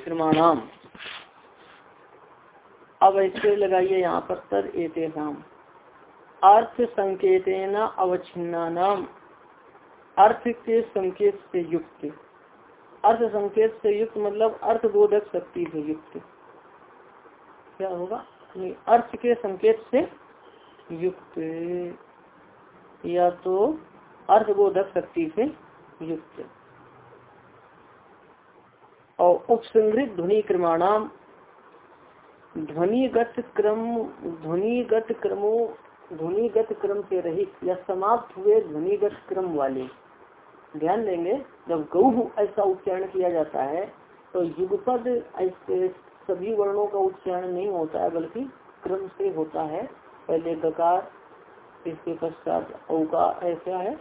क्रमाणाम अब ऐसे लगाइए यहाँ पर तद एतेषाम अर्थ संकेत अवच्छिन्ना नाम अर्थ के संकेत से युक्त। अर्थ संकेत से युक्त मतलब अर्थ बोधक शक्ति से युक्त। क्या होगा? नहीं, अर्थ के संकेत से युक्त। या तो अर्थ अर्थबोधक शक्ति से युक्त। और उपसंग्रित ध्वनि क्रमाणाम ध्वनिगत क्रम, ध्वनिगत क्रमो, ध्वनिगत क्रम से रहित या समाप्त हुए ध्वनिगत क्रम वाले। ध्यान देंगे, जब गौ ऐसा उच्चारण किया जाता है तो युगपद ऐसे सभी वर्णों का उच्चारण नहीं होता है, बल्कि क्रम से होता है। पहले गकार, इसके पश्चात औकार, ऐसा है,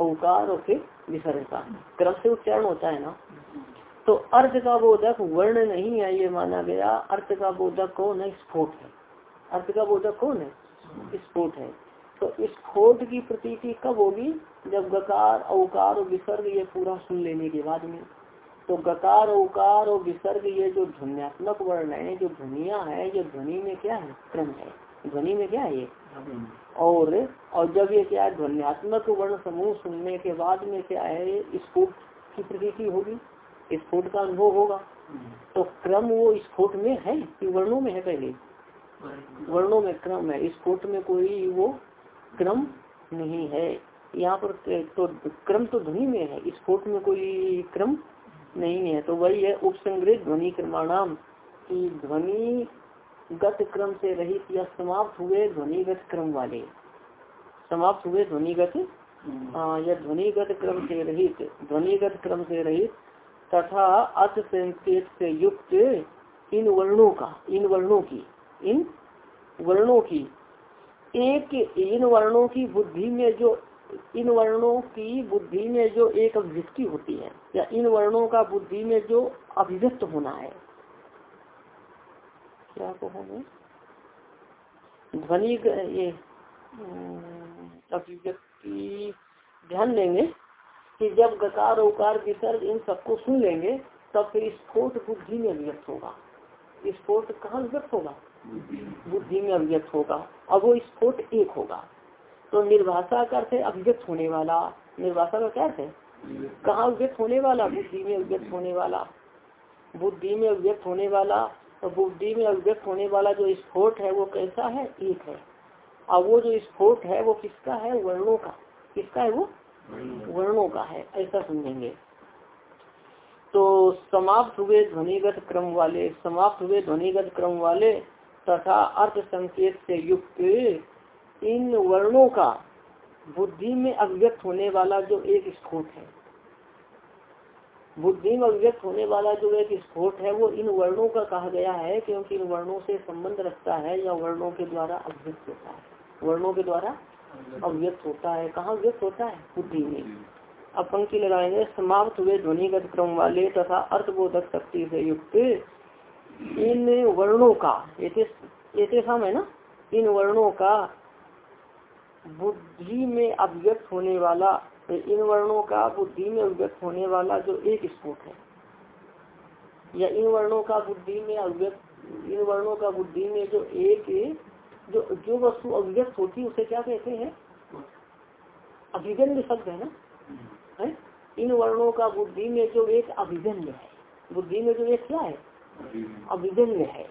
औकार और फिर विसर्ग का क्रम से उच्चारण होता है ना? तो अर्थ का बोधक वर्ण नहीं है, ये माना गया। अर्थ का बोधक कौन है? स्फोट है। अर्थ का बोधक कौन है? स्फोट है। तो स्फोट की प्रतीति कब होगी? जब गकार औकार और विसर्ग ये पूरा सुन लेने के बाद में। तो गकार औकार और विसर्ग ये जो ध्वनियात्मक वर्ण है, जो ध्वनिया है, ये ध्वनि में क्या है? क्रम है। ध्वनि में क्या है ये? और और जब ये क्या है? ध्वनियात्मक वर्ण समूह सुनने के बाद में क्या है? स्फोट की प्रतीति होगी। स्फोट का अनुभव होगा। तो क्रम वो स्फोट में है कि वर्णों में है पहले। वर्णों में क्रम है। स्फोट में कोई वो क्रम नहीं है। यहाँ पर तो क्रम तो ध्वनि में है। स्फोट में कोई क्रम नहीं है। तो वही है उपसंग्रहित ध्वनि क्रमाणाम की ध्वनि गत क्रम से रहित या समाप्त हुए ध्वनिगत क्रम वाले। समाप्त हुए ध्वनिगत या ध्वनिगत क्रम से रहित ध्वनिगत क्रम से रहित तथा अर्थ संकेत से युक्त इन वर्णों का, इन वर्णों की, इन वर्णों की। एक, इन वर्णों की बुद्धि में जो, इन वर्णों की बुद्धि में जो एक अभिव्यक्ति होती है, या इन वर्णों का बुद्धि में जो अभिव्यक्त होना है। क्या कहोगे ध्वनि, ये अभिव्यक्ति ध्यान देंगे। कि जब गकार उकार विसर्ग इन सबको सुन लेंगे, तब फिर स्फोट बुद्धि में अभिव्यक्त होगा। स्फोट कहाँ अभिव्यक्त होगा? बुद्धि में अभिव्यक्त होगा। अब वो स्फोट एक होगा। तो निर्भाषा का अर्थ अभिव्यक्त होने वाला। निर्भाषा का क्या अर्थ है? कहाँ अभिव्यक्त होने वाला? बुद्धि में अभिव्यक्त होने वाला। बुद्धि में अभिव्यक्त होने वाला। तो बुद्धि में अभिव्यक्त होने वाला जो स्फोट है, वो कैसा है? एक है। अब वो जो स्फोट है, वो किसका है? वर्णों का। किसका है वो? वर्णों का है, ऐसा समझेंगे। तो समाप्त हुए ध्वनिगत क्रम वाले, समाप्त हुए ध्वनिगत क्रम वाले तथा अर्थ संकेत से युक्त इन वर्णों का बुद्धि में अभिव्यक्त होने वाला जो एक स्फोट है, बुद्धि में अभिव्यक्त होने वाला जो एक स्फोट है, वो इन वर्णों का कहा गया है, क्योंकि इन वर्णों से संबंध रखता है या वर्णों के द्वारा अभिव्यक्त होता है। वर्णों के द्वारा अव्यक्त होता है। कहाँ व्यक्त होता है? बुद्धि में। अब पंक्ति लगाएँगे, समाप्त हुए ध्वनिगत क्रम वाले तथा अर्थबोधक शक्ति से युक्त इन वर्णों का। ये है ना? इन वर्णों का बुद्धि में अभिव्यक्त होने वाला, इन वर्णों का बुद्धि में अभिव्यक्त होने वाला जो एक स्फोट है। या इन वर्णों का बुद्धि में अव्यक्त इन वर्णों का बुद्धि में जो एक जो जो वस्तु अभिव्यक्त होती है, उसे क्या कहते हैं? अभिव्यंग शब्द है ना? है? इन वर्णों का बुद्धि में जो एक अभिव्यंग है। बुद्धि में जो एक क्या है? अभिव्यंग है।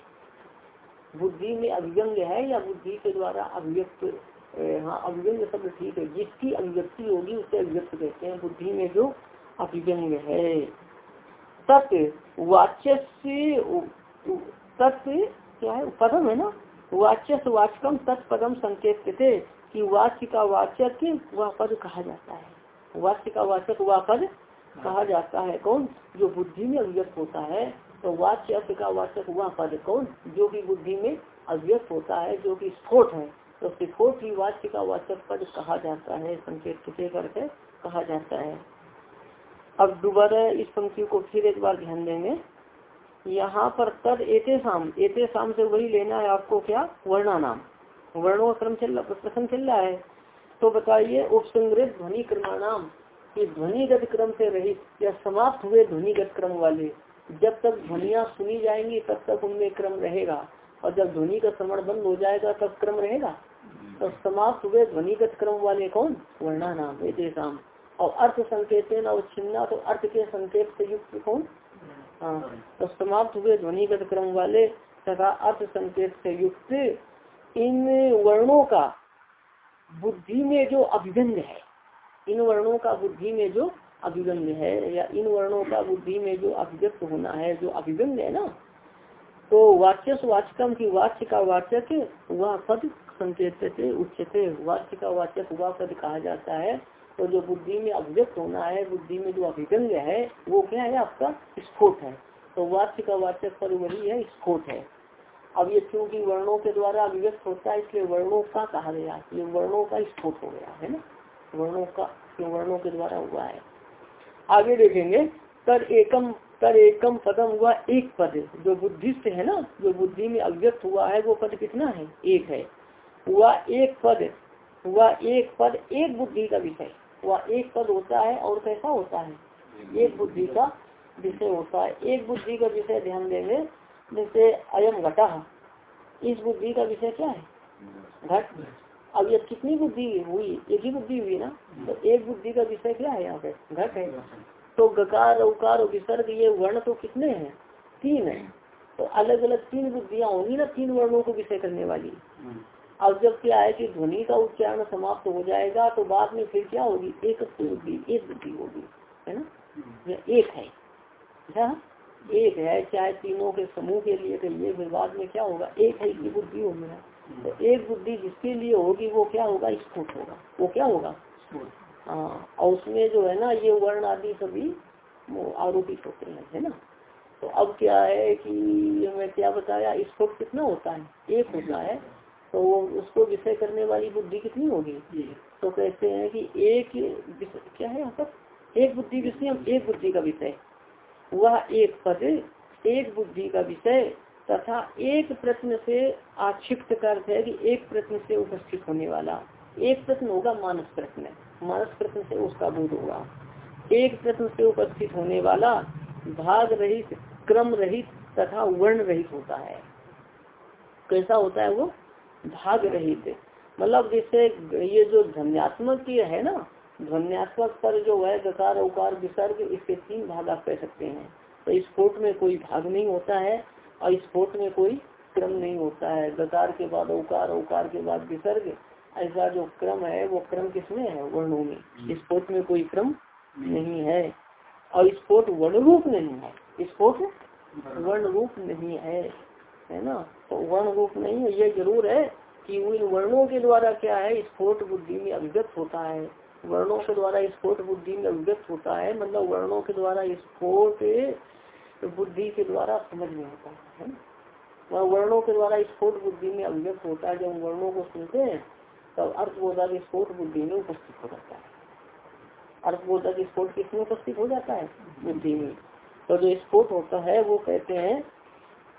बुद्धि में अभिव्यंग है या बुद्धि के द्वारा अभिव्यक्त हाँ अभिव्यंग शब्द ठीक है। जिसकी अभिव्यक्ति होगी, उसे अभिव्यक्त कहते हैं। बुद्धि में जो अभिव्यंग है। तत् वाच्य तत् क्या है? पदम है ना? वाच्य वाचकम तत्पदम संकेत थे कि वाच्य का वाचक वह पद कहा जाता है। वाच्य का वाचक वह पद कहा जाता है। कौन? जो बुद्धि में अभिव्यक्त होता है तो वाच्य अर्थ का वाचक वह पद कौन? जो कि बुद्धि में अभिव्यक्त होता है, जो कि स्फोट है तो स्फोट ही वाच्य का वाचक पद कहा जाता है। संकेत किसे करके कहा जाता है। अब दोबारा इस पंक्ति को फिर एक बार ध्यान देंगे। यहाँ पर तद एते शाम एते शाम से वही लेना है आपको क्या? वर्णा नाम वर्णों क्रम चल प्रश्न चल रहा है। तो बताइए, उपसंग्रहित ध्वनि क्रमाणाम कि ध्वनिगत क्रम से रहित या समाप्त हुए ध्वनिगत क्रम वाले, जब तक ध्वनिया सुनी जाएँगी, तब तक उनमें क्रम रहेगा। और जब ध्वनि का श्रवण बंद हो जाएगा, तब क्रम रहेगा? तो समाप्त हुए ध्वनिगत क्रम वाले कौन? वर्णा नाम देशाम और अर्थ संकेत और छिन्ना तो अर्थ के संकेत से युक्त कौन? हाँ तो समाप्त हुए ध्वनिगत क्रम वाले तथा अर्थ संकेत से युक्त इन वर्णों का बुद्धि में जो अभिव्यंग है, इन वर्णों का बुद्धि में जो अभिव्यंग है या इन वर्णों का बुद्धि में जो अभिव्यक्त होना है, जो अभिव्यंग है ना तो वाच्य वाचकम की वाच्य का वाचक वह पद संकेत से उच्चते, वाच्य का वाचक वह पद कहा जाता है। तो जो बुद्धि में अभिव्यक्त होना है, बुद्धि में जो अभिव्यंग है, वो क्या है आपका? स्फोट है। तो वाच्य का वाचक पर वही है, स्फोट है। अब ये क्योंकि वर्णों के द्वारा अभिव्यक्त होता है, इसलिए वर्णों का कहा गया ये वर्णों का स्फोट हो गया, है ना? वर्णों का वर्णों के द्वारा हुआ है। आगे देखेंगे, तर एकम तर एकम पदम हुआ एक पद। जो बुद्धिस्ट है ना, जो बुद्धि में अव्यक्त हुआ है, वो पद कितना है? एक है। हुआ एक पद, हुआ एक पद, एक बुद्धि का विषय। हुआ एक पद होता है और कैसा होता है? एक बुद्धि का विषय होता है। एक बुद्धि का विषय ध्यान देंगे जैसे अयम घटा। इस बुद्धि का विषय क्या है? घट। अब ये कितनी बुद्धि हुई? एक ही बुद्धि हुई ना? तो एक बुद्धि का विषय क्या है यहाँ पे? घट है। तो गकार उकार विसर्ग ये वर्ण तो कितने हैं? तीन है। तो अलग अलग तीन बुद्धियाँ होंगी ना तीन वर्णों को विषय करने वाली। अब जब क्या है कि ध्वनि का उच्चारण समाप्त हो जाएगा तो बाद में फिर क्या होगी? एक बुद्धि एक बुद्धि होगी है ना? एक है। क्या एक है चाहे तीनों के समूह के लिए कहिए फिर बाद में क्या होगा? एक है की बुद्धि होगी ना तो एक बुद्धि जिसके लिए होगी वो क्या होगा? स्फुट होगा। वो क्या होगा? हाँ और उसमें जो है ना ये वर्ण आदि सभी आरोपित होते हैं है ना? तो अब क्या है कि मैं क्या बताया स्फुट कितना होता है? एक होता है। तो उसको विषय करने वाली बुद्धि कितनी होगी? तो कहते हैं कि एक क्या है यहाँ पर? एक बुद्धि विषय एक बुद्धि का विषय। वह एक पद एक बुद्धि का विषय तथा एक प्रश्न से आक्षिप्त का अर्थ है कि एक प्रश्न से उपस्थित होने वाला। एक प्रश्न होगा मानस प्रश्न। मानस प्रश्न से उसका बोध होगा। एक प्रश्न से उपस्थित होने वाला भाग रहित क्रम रहित तथा वर्ण रहित होता है। कैसा होता है वो? भाग रहित मतलब जैसे ये जो ध्वनियात्मक है ना ध्वनियात्मक पर जो है गकार उकार विसर्ग इसके तीन भाग आप कह सकते हैं। तो इस कोट में कोई भाग नहीं होता है और स्फोट में कोई क्रम नहीं होता है। गकार के बाद औकार औकार के बाद विसर्ग ऐसा जो क्रम है वो क्रम किसमें है? वर्णों में। स्फोट में कोई क्रम नहीं है और स्फोट वर्ण रूप नहीं है। स्फोट वर्ण रूप नहीं है। है ना? तो वर्ण रूप नहीं है ये ज़रूर है कि उन वर्णों के द्वारा क्या है, स्फोट बुद्धि में अभिगत होता है। वर्णों के द्वारा स्फोट बुद्धि में अभिगत होता है मतलब वर्णों के द्वारा स्फोट बुद्धि के द्वारा समझ में आता है वह वर्णों के द्वारा स्फोट बुद्धि में अभिव्यक्त होता है, जब वर्णों को सुनते हैं, तब अर्थबोधक स्फोट बुद्धि में उपस्थित हो जाता है। अर्थबोधक स्फोट किसमें उपस्थित हो जाता है? बुद्धि में। तो जो स्फोट होता है, वो कहते हैं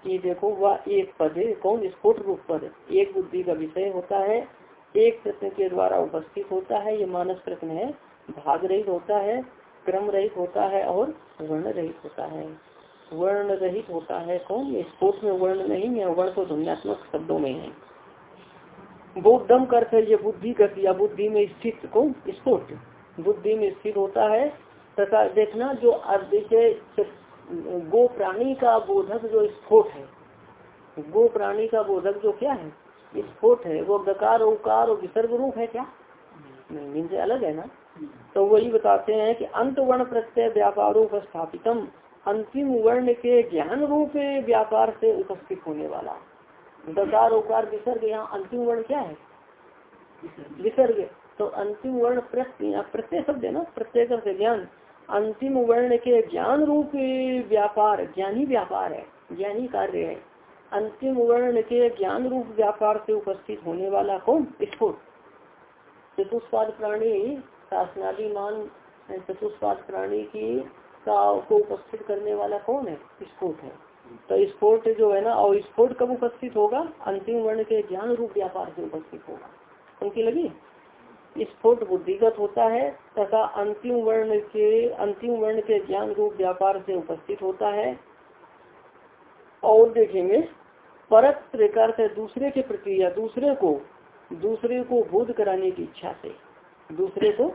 कि देखो वह एक पद कौन? स्फोट रूप पद। एक बुद्धि का विषय होता है, एक प्रश्न के द्वारा उपस्थित होता है, ये मानस प्रश्न है, भाग रहित होता है, क्रम रहित होता है और वर्ण रहित होता है। वर्ण रहित होता है कौन? ये स्पोर्ट में वर्ण नहीं है, वर्ण तो ध्वनियात्मक शब्दों में है। बोधम करते ये बुद्धि कर दिया, बुद्धि में स्थित कौन? स्फोट। बुद्धि में स्थित होता है, तथा देखना जो जैसे गो प्राणी का बोधक जो स्फोट है, गो प्राणी का बोधक जो क्या है? स्फोट है, वो गकार, उकार और विसर्ग रूप है क्या? नहीं, इनसे अलग है ना? तो वही बताते हैं कि अंत वर्ण प्रत्यय व्यापारों स्थापितम अंतिम वर्ण के ज्ञान रूप व्यापार से उपस्थित होने वाला। गकार, उकार, विसर्ग, यहाँ अंतिम वर्ण क्या है? विसर्ग। तो अंतिम वर्ण प्रत्यय प्रत्यय शब्द है ना? प्रत्येक से ज्ञान। अंतिम वर्ण के ज्ञान रूप व्यापार, ज्ञानी व्यापार है, ज्ञानी कार्य है। अंतिम वर्ण के ज्ञान रूप व्यापार से उपस्थित होने वाला कौन? स्फुट चतुष्पाद प्राणी शासनादि मान चतुष्पाद प्राणी की का को उपस्थित करने वाला कौन है? स्फोट है। तो स्फोट जो है ना, और स्फोट कब उपस्थित होगा? अंतिम वर्ण के ज्ञान रूप व्यापार से उपस्थित होगा। उनकी लगी? स्फोट बुद्धिगत होता है तथा अंतिम वर्ण के, अंतिम वर्ण के ज्ञान रूप व्यापार से उपस्थित होता है। और देखेंगे, परत प्रकार से दूसरे के प्रति या दूसरे को दूसरे को बोध कराने की इच्छा से, दूसरे को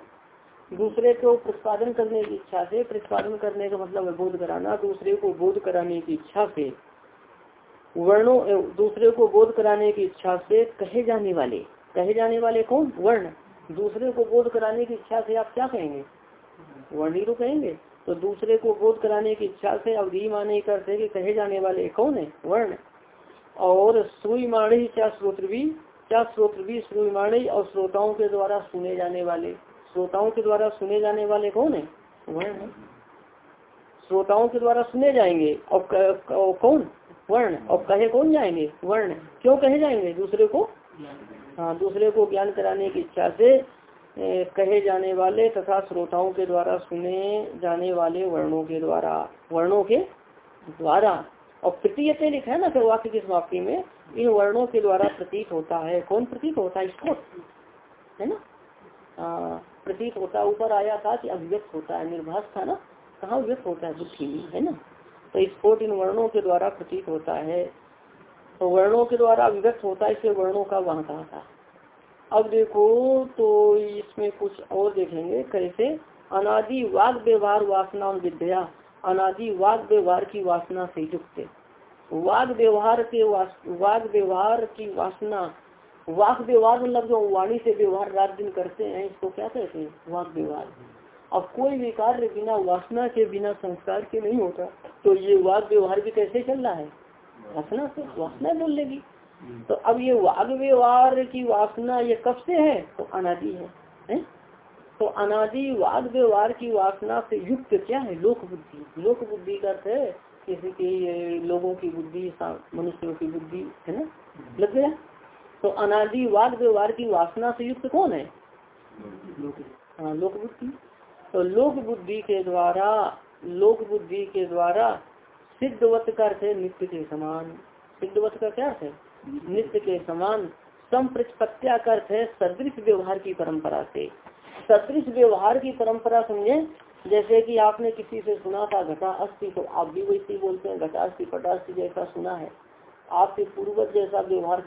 दूसरे को प्रतिपादन करने की इच्छा से, प्रतिपादन करने का मतलब है बोध कराना, दूसरे को बोध कराने की इच्छा से, वर्णों, दूसरे को बोध कराने की इच्छा से कहे जाने वाले, कहे जाने वाले कौन? वर्ण। दूसरे को बोध कराने की इच्छा से आप क्या कहेंगे? वर्णी ही तो कहेंगे। तो दूसरे को बोध कराने की इच्छा से अब अवधि माने करते कि कहे जाने वाले कौन है? वर्ण। और सुई माणी क्या स्रोत्र भी, क्या स्रोत्र भी सुई माणी और श्रोताओं के द्वारा सुने जाने वाले, श्रोताओं के द्वारा सुने जाने वाले कौन है? वर्ण। श्रोताओं के द्वारा सुने जाएँगे और कौन? वर्ण। और कहे कौन जाएँगे? वर्ण। क्यों कहे जाएँगे दूसरे को? हाँ दूसरे को ज्ञान कराने की इच्छा से कहे जाने वाले तथा श्रोताओं के द्वारा, सुने जाने वाले वर्णों के द्वारा, वर्णों के द्वारा। और प्रतीयते लिखा है ना फिर वाक्य की समाप्ति में, इन वर्णों के द्वारा प्रतीत होता है। कौन प्रतीत होता है? स्फोट है ना? प्रतीत होता, ऊपर आया था कि अभिव्यक्त होता है निर्भाष था ना? कहाँ व्यक्त होता है? बुद्धि में, है ना? तो स्फोट इन वर्णों के द्वारा प्रतीत होता है। तो वर्णों के द्वारा अभिव्यक्त होता है इसलिए वर्णों का वहाँ कहा था। अब देखो तो इसमें कुछ और देखेंगे। कैसे? अनादि वाग व्यवहार वासना विद्या। अनादि वाग व्यवहार की वासना से युक्त। वाग व्यवहार के वाग व्यवहार की वासना। वाक व्यवहार मतलब जो वाणी से व्यवहार रात दिन करते हैं, इसको क्या कहते हैं? वाक व्यवहार। अब कोई भी कार्य बिना वासना के, बिना संस्कार के नहीं होता। तो ये वाक व्यवहार भी कैसे चल रहा है? वासना से वासना बोल लेगी तो अब ये वाग व्यवहार की वासना ये कब से है? तो अनादि है, है? तो अनादि वाग व्यवहार की वासना से युक्त क्या है? लोक बुद्धि। लोक बुद्धि का अर्थ है किसी की लोगों की बुद्धि मनुष्यों की बुद्धि है ना? लग गया? तो अनादि वाद व्यवहार की वासना से युक्त कौन है? हाँ लोक बुद्धि। तो लोक बुद्धि के द्वारा लोक बुद्धि के द्वारा सिद्धवत का अर्थ है नित्य के समान। सिद्धवत का क्या है नित्य के समान। संप्रतिपत्या का अर्थ है सदृश व्यवहार की परंपरा से। सदृश व्यवहार की परंपरा समझे जैसे कि आपने किसी से सुना था घटा अस्थि तो आप भी वैसे बोलते हैं घटा अस्थि पटास्थि जैसा सुना है। आपके पूर्वज जैसा व्यवहार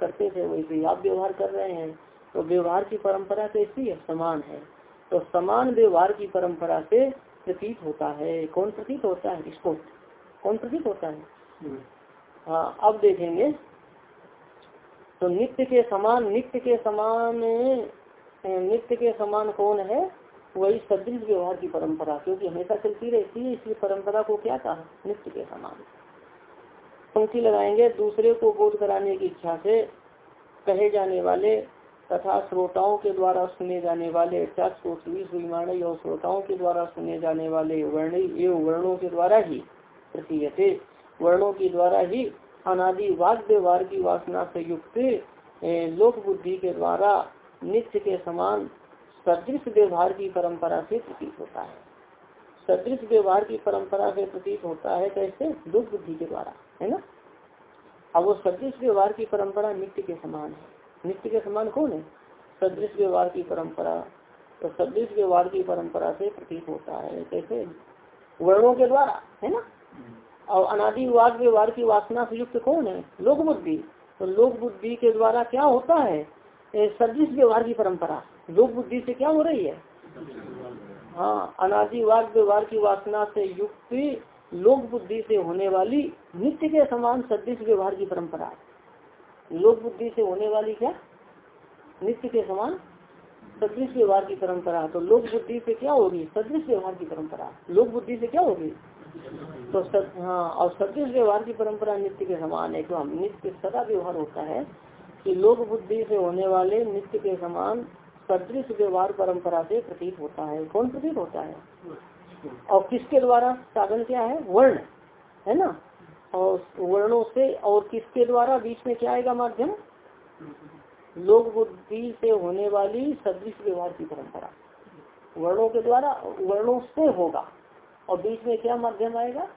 करते थे, वैसे आप व्यवहार कर रहे हैं। तो व्यवहार की परंपरा कैसी है समान है। तो समान व्यवहार की परंपरा से प्रतीत होता है। कौन प्रतीत होता है? इसको कौन प्रतीत होता है। हाँ अब देखेंगे तो नित्य के समान नित्य के समान नित्य के समान कौन है वही सदृश व्यवहार की परंपरा क्योंकि हमेशा चलती रहती है इसलिए परंपरा को क्या कहा नित्य के समान पंक्ति लगाएँगे दूसरे को बोध कराने की इच्छा से कहे जाने वाले तथा श्रोताओं के द्वारा सुने जाने वाले और श्रोताओं के द्वारा सुने जाने वाले वर्ण एवं वर्णों के द्वारा ही प्रतीयते वर्णों के द्वारा ही अनादि वाद व्यवहार की वासना से युक्त लोक बुद्धि के द्वारा नित्य के समान सदृश व्यवहार की परंपरा से प्रतीत होता है। सदृश व्यवहार की परंपरा से प्रतीत होता है कैसे? लोक बुद्धि के द्वारा, है ना? अब वो सदृश व्यवहार की परंपरा नित्य के समान है। नित्य के समान कौन है? सदृश व्यवहार की परंपरा। तो सदृश व्यवहार की परंपरा से प्रतीत होता है कैसे? वर्णों के द्वारा, है ना? और अनादि वाद व्यवहार की वासना से युक्त कौन है? लोक बुद्धि। तो लोक बुद्धि के द्वारा क्या होता है? सदृश व्यवहार की परंपरा। लोक बुद्धि से क्या हो रही है? हाँ अनादि वाद व्यवहार की वासना से युक्त लोक बुद्धि से होने वाली नित्य के समान सदृश व्यवहार की परंपरा लोक बुद्धि से होने वाली क्या? नित्य के समान सदृश व्यवहार की परंपरा। तो लोक बुद्धि से क्या होगी? सदृश व्यवहार की परंपरा। लोक बुद्धि से क्या होगी? तो सद, हाँ और सदृश व्यवहार की परंपरा नित्य के समान है तो हम नित्य सदा व्यवहार होता है कि लोक बुद्धि से होने वाले नित्य के समान सदृश व्यवहार परंपरा से प्रतीत होता है। कौन प्रतीत होता है? और किसके द्वारा? साधन क्या है? वर्ण है ना? और वर्णों से और किसके द्वारा? बीच में क्या आएगा माध्यम? लोक बुद्धि से होने वाली सदृश व्यवहार की परंपरा। वर्णों के द्वारा वर्णों से होगा। और बीच में क्या माध्यम आएगा?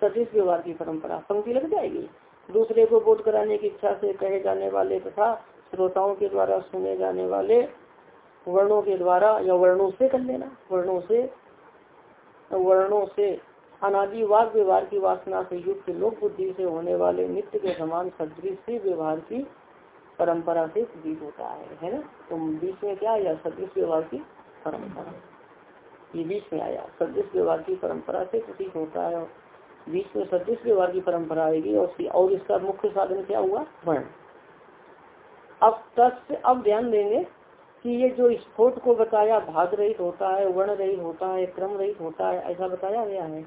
सदृश व्यवहार की परंपरा। पंक्ति लग जाएगी। दूसरे को बोध कराने की इच्छा से कहे जाने वाले तथा श्रोताओं के द्वारा सुने जाने वाले वर्णों के द्वारा या वर्णों से कर लेना। वर्णों से वर्णों से। अनादि वाद व्यवहार की वासना से युक्त लोक बुद्धि से होने वाले नित्य के समान सदृश व्यवहार की परंपरा से प्रतीत होता है। है ना? तो बीच में क्या आया सदृश व्यवहार की परंपरा। ये बीच में आया। सदृश व्यवहार की परंपरा से प्रतीक होता है बीच में सदृश व्यवहार की परंपरा आएगी और और इसका मुख्य साधन क्या हुआ? वर्ण। अब तक अब ध्यान देंगे कि ये जो स्फोट को बताया, भाग रहित होता है, वर्ण रहित होता है, क्रम रहित होता है, ऐसा बताया गया है।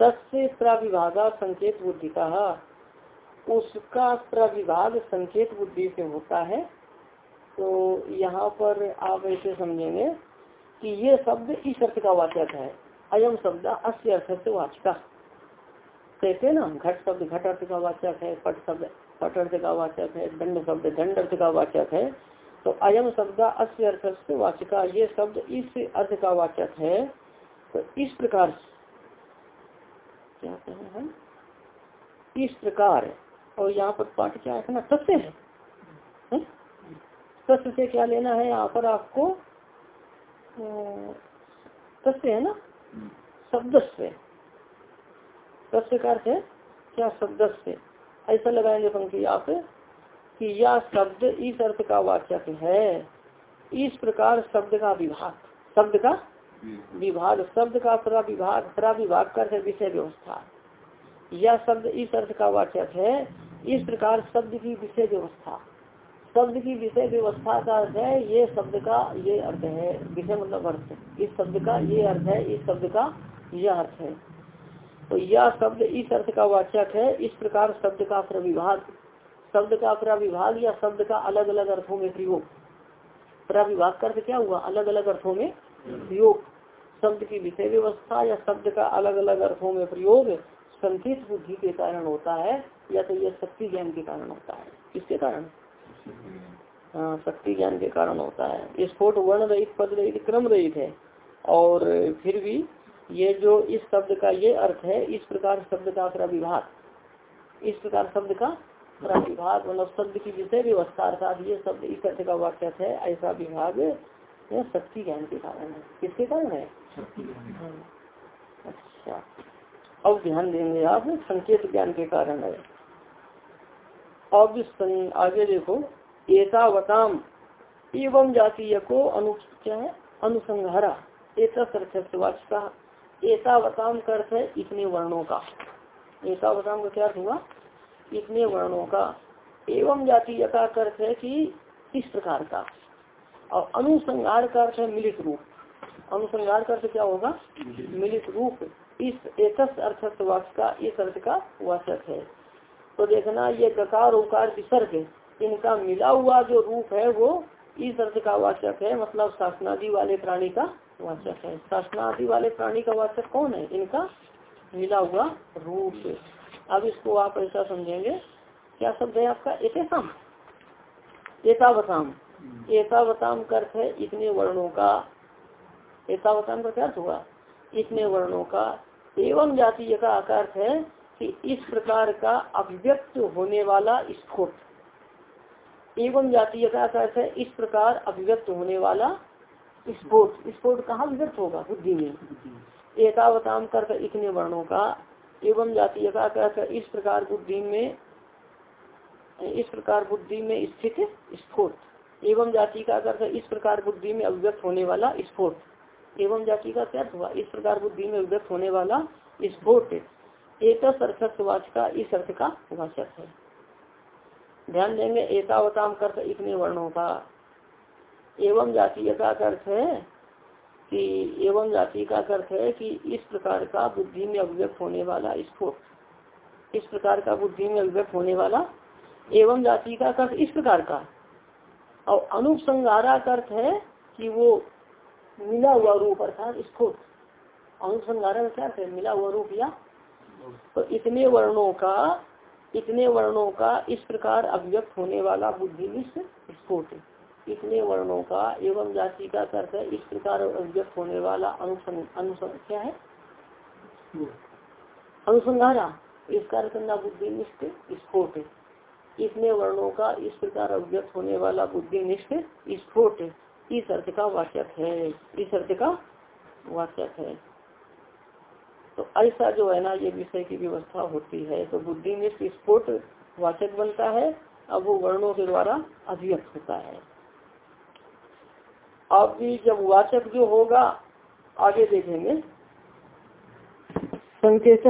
तत्से प्रविभागा संकेत बुद्धि का। उसका प्रविभाग संकेत बुद्धि से होता है। तो यहाँ पर आप ऐसे समझेंगे कि ये शब्द इस अर्थ का वाचक है। अयम शब्द अस्य अर्थ से वाचका। कहते ना, घट शब्द घट अर्थ का वाचक है, पट शब्द पट अर्थ का वाचक है, दंड शब्द दंड अर्थ का वाचक है। तो अयम शब्द अस्य अर्थ से वाचका, ये शब्द इस अर्थ का वाचक है। तो इस प्रकार क्या कहें हम? इस प्रकार और यहाँ पर पाठ क्या है ना सत्य है? तथ्य से क्या लेना है यहाँ पर आपको? तथ्य है ना? शब्द से तथ्य का अर्थ है क्या शब्द से ऐसा लगाएँगे पंक्ति आप कि यह शब्द इस अर्थ का वाचक है। इस प्रकार शब्द का विभाग। शब्द का विभाग। शब्द का प्रविभाग प्रविभाग कर विषय व्यवस्था। यह शब्द इस अर्थ का वाचक है। इस प्रकार शब्द की विषय व्यवस्था। शब्द की विषय व्यवस्था का अर्थ है, ये शब्द का ये अर्थ है, विषय मतलब अर्थ इस शब्द का ये अर्थ है, इस शब्द का यह अर्थ है। तो यह शब्द इस अर्थ का वाचक है, इस प्रकार शब्द का प्रविभाग। शब्द का प्रविभाग या शब्द का अलग अलग अर्थों में प्रयोग। प्रविभाग का अर्थ क्या हुआ? अलग अलग अर्थों में प्रयोग। शब्द की विषय व्यवस्था या शब्द का अलग अलग अर्थों में प्रयोग संकित बुद्धि के कारण होता है या तो यह शक्ति ज्ञान के कारण होता है। किसके कारण? हाँ शक्ति ज्ञान के कारण होता है। स्फोट वर्ण रहित पद रहित क्रम रहित है। और फिर भी ये जो इस शब्द का ये अर्थ है इस प्रकार शब्द का प्रविभाग। इस प्रकार शब्द का प्रविभाग मतलब शब्द की विषय व्यवस्था अर्थात ये शब्द इस अर्थ का वाक्य है ऐसा विभाग यह शक्ति ज्ञान के कारण है। किसके कारण है? हाँ। अच्छा। अब ध्यान देंगे आप संकेत ज्ञान के कारण है। अब आगे देखो। एतावताम एवं जातीय को अनु क्या है अनुसंहारा एक एतावताम का अर्थ है इतने वर्णों का। एतावताम का क्या अर्थ हुआ? इतने वर्णों का। एवं जातीय का अर्थ है कि इस प्रकार का। और अनुसंहार का अर्थ है मिलित रूप। अनुसंहार का अर्थ क्या होगा? मिलित। रूप। इस एक अर्थ का इस अर्थ का वाचक है। तो देखना ये ककार उकार विसर्ग इनका मिला हुआ जो रूप है वो इस अर्थ का वाचक है मतलब शासनादि वाले प्राणी का वाचक है। शासनादि वाले प्राणी का वाचक कौन है? इनका मिला हुआ रूप। अब इसको आप ऐसा समझेंगे। क्या शब्द है आपका? एतेसाम एतावताम। एतावताम का अर्थ है इतने वर्णों का। एतावताम का क्या हुआ? इतने वर्णों का। एवं जातीय का अर्थ है कि इस प्रकार का अभिव्यक्त होने वाला स्फोट एवं जातीय का अर्थ है, इस प्रकार अभिव्यक्त होने वाला स्फोट स्फोट कहाँ विगत होगा? बुद्धि में। एकावताम कर इतने वर्णों का। एवं जातीय का कर इस प्रकार बुद्धि में, इस प्रकार बुद्धि में स्थित स्फोट एवं जाति का कर इस प्रकार बुद्धि में अभिव्यक्त होने वाला स्फोट एवं जाति का क्या हुआ, इस प्रकार बुद्धि में अभिव्यक्त होने वाला स्फोट एक अर्थ का इस अर्थ का वाचक है। ध्यान देंगे एकावताम कर इतने वर्णों का। एवं जातीय का अर्थ है कि, एवं जाति का अर्थ है कि इस प्रकार का बुद्धि में अभिव्यक्त होने वाला स्फोट इस प्रकार का बुद्धि में अभिव्यक्त होने वाला एवं जाति का अर्थ इस प्रकार का। और अनुपसंगारा का अर्थ है कि वो मिला हुआ रूप अर्थात स्फोट अनुसंगारा का क्या है? मिला हुआ रूप या तो इतने वर्णों का, इतने वर्णों का इस प्रकार अभिव्यक्त होने वाला बुद्धि स्फोट इतने वर्णों का एवं जाति का अर्थ है इस प्रकार अभिव्यक्त होने वाला अनुसंग क्या है? अनुसंधारा इसका करना बुद्धिनिष्ठ स्फोट इतने वर्णों का इस प्रकार अभिव्यक्त होने वाला बुद्धिनिष्ठ स्फोट इस अर्थ का वाचक है। इस अर्थ का वाचक है। तो ऐसा जो है ना, ये विषय की व्यवस्था होती है। तो बुद्धिनिष्ठ स्फोट वाचक बनता है, अब वो वर्णों के द्वारा अभिव्यक्त होता है। अब भी जब वाचक जो होगा, आगे देखेंगे। संकेत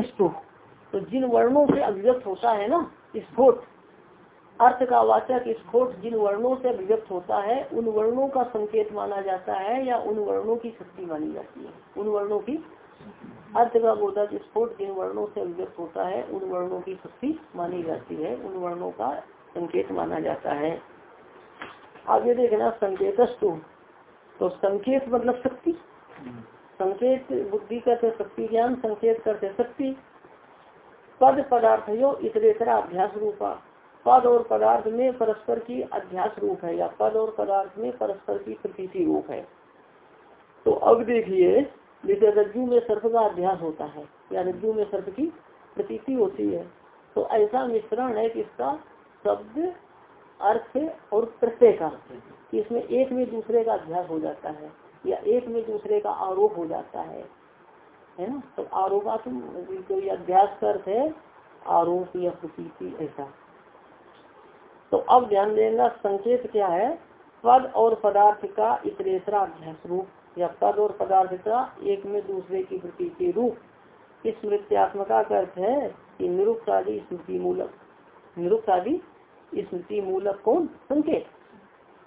तो जिन वर्णों से अभिव्यक्त होता है ना स्फोट अर्थ का वाचक स्फोट जिन वर्णों से अभिव्यक्त होता है, उन वर्णों का संकेत माना जाता है या उन वर्णों की शक्ति मानी जाती है। उन वर्णों की अर्थ का बोधक स्फोट जिन वर्णों से अभिव्यक्त होता है, उन वर्णों की शक्ति मानी जाती है, उन वर्णों का संकेत माना जाता है। आगे देखना, संकेतस्तु। तो संकेत मतलब शक्ति। संकेत, बुद्धि करते शक्ति, ज्ञान संकेत करते शक्ति। पद पदार्थ जो इतरेतरा अभ्यास रूपा। पद और पदार्थ में परस्पर की अध्यास रूप है, या पद और पदार्थ में परस्पर की प्रतीति रूप है। तो अब देखिए जैसे रज्जु में सर्प का अध्यास होता है, या रज्जु में सर्प की प्रतीति होती है। तो ऐसा मिश्रण है कि इसका शब्द अर्थ और प्रत्यय का इसमें एक में दूसरे का अभ्यास हो जाता है, या एक में दूसरे का आरोप हो जाता है। है ना? तो आरोपात्म तो अध्यास का अर्थ है, आरोप या प्रतीति, ऐसा। तो अब ध्यान देना संकेत क्या है? पद और पदार्थ का इतरेसरा अभ्यास रूप। या पद और पदार्थ का एक में दूसरे की प्रतीति रूप। इस स्मृत्यात्मका का अर्थ है कि निरुक्त आदि स्मृति मूलक। निरुक्त आदि स्मृति मूलक कौन? संकेत।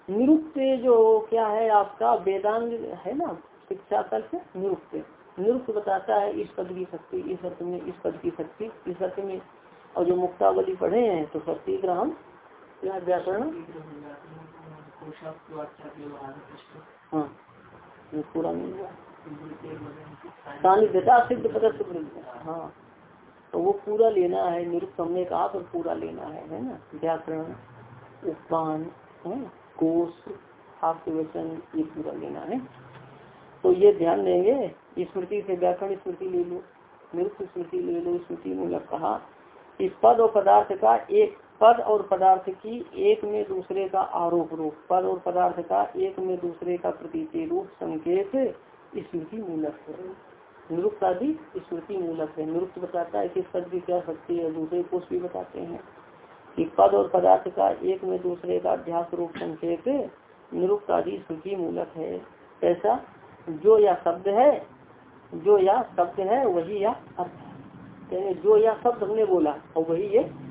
निरुक्त जो क्या है आपका? वेदांग है ना? शिक्षा तर्क निरुक्त। निरुक्त बताता है इस पद की शक्ति इस अर्थ में इस पद की शक्ति इस अर्थ में। और जो मुक्तावली पढ़े हैं तो शक्ति ग्रहण व्याकरण? हाँ। पूरा मिल गया सिद्ध पद हाँ। तो वो पूरा लेना है निरुक्त हमने कहा पर पूरा लेना है है ना? व्याकरण, उपमान, है कोष आपके वचन ये पूरा लेना है। तो ये ध्यान देंगे, स्मृति से व्याकरण स्मृति ले लो निरुक्त स्मृति ले लो, स्मृति मूलक कहा इस पद और पदार्थ का एक पद और पदार्थ की एक में दूसरे का आरोप रूप, पद और पदार्थ का एक में दूसरे का प्रतीति रूप संकेत स्मृति मूलक है। निरुक्त आदि स्मृति मूलक है। निरुक्त बताता है कि पद की क्या शक्ति है, दूसरे कोष भी बताते हैं। कि पद और पदार्थ का एक में दूसरे का अध्यास रूप संकेत निरुक्त आदि स्मृति मूलक है। ऐसा जो या शब्द है, जो या शब्द है, वही या अर्थ है। जो या शब्द हमने बोला, और वही ये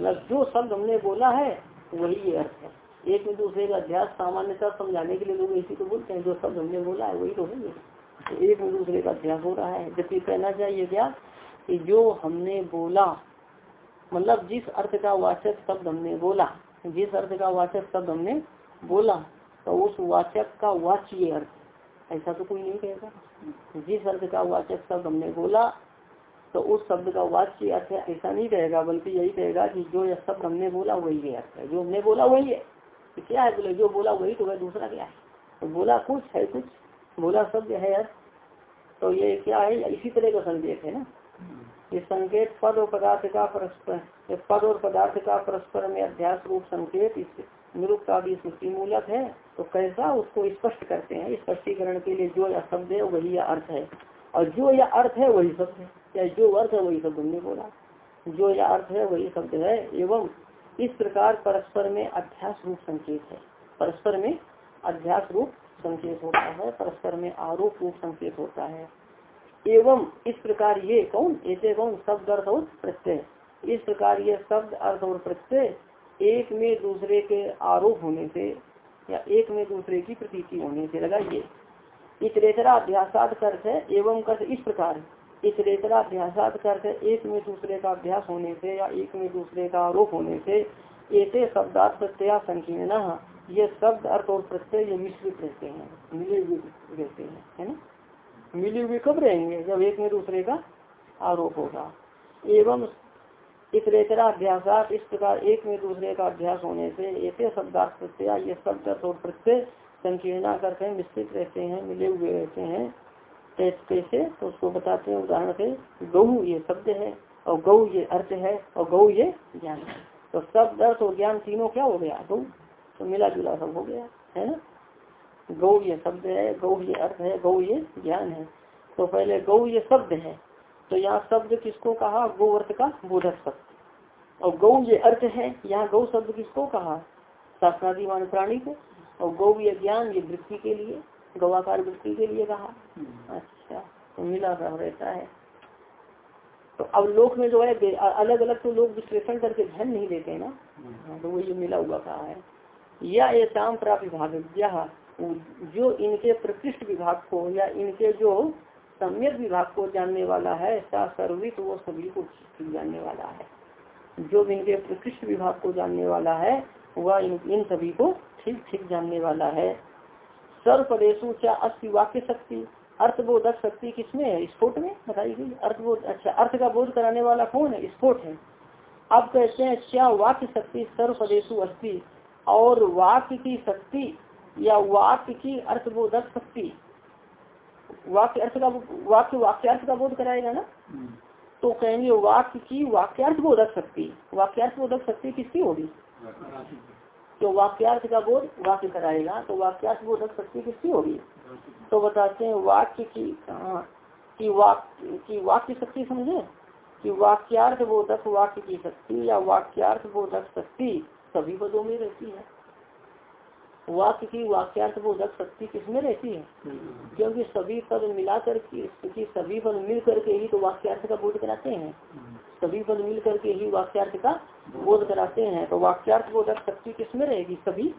जो शब्द हमने बोला है, वही ये अर्थ है। एक में दूसरे का अध्यास सामान्यता समझाने के लिए लोग इसी को बोलते हैं, जो शब्द हमने बोला है, वही तो है। तो एक दूसरे का अध्यास हो रहा है। जबकि कहना चाहिए क्या कि जो हमने बोला मतलब जिस अर्थ का वाचक शब्द हमने बोला, जिस अर्थ का वाचक शब्द हमने बोला तो उस वाचक का वाच्य अर्थ। ऐसा तो कोई नहीं कहेगा। जिस अर्थ का वाचक शब्द हमने बोला तो उस शब्द का वाच्य अर्थ ऐसा नहीं कहेगा, बल्कि यही कहेगा कि जो यह शब्द हमने बोला वही है अर्थ है। जो हमने बोला वही है। तो क्या है बोले, जो बोला वही तो वह दूसरा क्या है? तो बोला कुछ है कुछ, बोला शब्द है यार तो ये क्या है? इसी तरह का संकेत है ना? ये संकेत पद और पदार्थ का परस्पर पद और पदार्थ का परस्पर में अध्यास रूप संकेत, इस निरुक्त आदि स्मृति मूलक है। तो कैसा उसको स्पष्ट करते हैं? स्पष्टीकरण के लिए जो शब्द है, वही अर्थ है। और जो या अर्थ है वही शब्द है। या जो अर्थ है वही शब्द हमने बोला। जो या अर्थ है वही शब्द है, एवं इस प्रकार परस्पर में अध्यास रूप संकेत है। परस्पर में अध्यास रूप संकेत होता है, परस्पर में आरोप रूप संकेत होता है। एवं इस प्रकार ये कौन? ऐसे कौन? शब्द, अर्थ और प्रत्यय। इस प्रकार ये शब्द, अर्थ और प्रत्यय एक में दूसरे के आरोप होने से या एक में दूसरे की प्रतीति होने से, लगाइए। इतरेतरा अर्थ है एवं कर इस प्रकार इतरेतरा अध्यासात अर्थ है एक में दूसरे का अभ्यास होने से या एक में दूसरे का आरोप होने से ऐसे शब्दार्थ प्रत्यय संकीर्ण, ये शब्द अर्थ और प्रत्यय ये मिश्रित रहते हैं, मिले हुए रहते हैं, है ना? मिले हुए कब रहेंगे? जब एक में दूसरे का आरोप होगा। एवं इतरेतरा अध्यास इस प्रकार एक में दूसरे का अभ्यास होने से ऐसे शब्दार्थ प्रत्यय, ये शब्द अर्थ और प्रत्यय संकीर्णा करते हैं मिश्रित रहते हैं, मिले हुए रहते हैं कैसे तो उसको बताते हैं, उदाहरण से गहू ये शब्द है, और गौ ये अर्थ है, और गौ ये ज्ञान है। तो शब्द, अर्थ और ज्ञान तीनों क्या हो गया? गौ तो मिला जुला सब हो गया, है ना? गौ ये शब्द है गौ ये अर्थ है गौ ये ज्ञान है। तो पहले गौ ये शब्द है। तो यहाँ शब्द किसको कहा? गौ अर्थ का बोधक शब्द। और गौ ये अर्थ है, यहाँ गौ शब्द किसको कहा? शास्त्रादि मान प्राणी को। और गौ ये ज्ञान ये वृत्ति के लिए गवाकार वृत्ति के लिए कहा। अच्छा तो मिला रहता है। तो अब लोक में जो है अलग अलग तो लोग विश्लेषण करके ध्यान नहीं देते ना। हाँ, तो वो ये मिला हुआ कहा है। या ये शाम प्राप्त विभाग यह जो इनके प्रकृष्ट विभाग को या इनके जो सम्यक विभाग को जानने वाला है ऐसा सर्वित वो सभी को जानने वाला है। जो इनके प्रकृष्ट विभाग को जानने वाला है वह इन, इन सभी को ठीक ठीक जानने वाला है। सर्वपदेशु क्या अस्थि वाक्य शक्ति अर्थबोधक शक्ति किसमें है? स्फोट में? बताई गई। अर्थबोध अच्छा अर्थ का बोध कराने वाला कौन है? स्फोट है। अब कहते हैं क्या वाक्य शक्ति सर्वपदेशु अस्थि? और वाक्य की शक्ति या वाक्य की अर्थबोधक शक्ति? वाक्य अर्थ का वाक्य वाक्यार्थ का बोध कराएगा ना? तो कहेंगे वाक्य की वाक्यार्थ बोधक शक्ति। वाक्यार्थ बोधक शक्ति किसकी होगी? तो वाक्यार्थ का बोध वाक्य कराएगा तो वाक्यार्थ बोधक शक्ति किसकी? होगी तो बताते हैं वाक्य की की वाक्य की वाक्य शक्ति समझे? कि वाक्यार्थ बोधक वाक्य की शक्ति या वाक्यार्थ बोधक शक्ति सभी पदों में रहती है। वाक्य की वाक्यार्थ बोधक शक्ति किसमें रहती है? क्योंकि सभी पद मिलाकर की सभी पद मिल करके ही तो वाक्यार्थ का बोध कराते हैं। सभी पद मिल करके ही वाक्यार्थ का बोध कराते हैं तो वाक्यार्थ बोधक शक्ति किसमें रहेगी? सभी?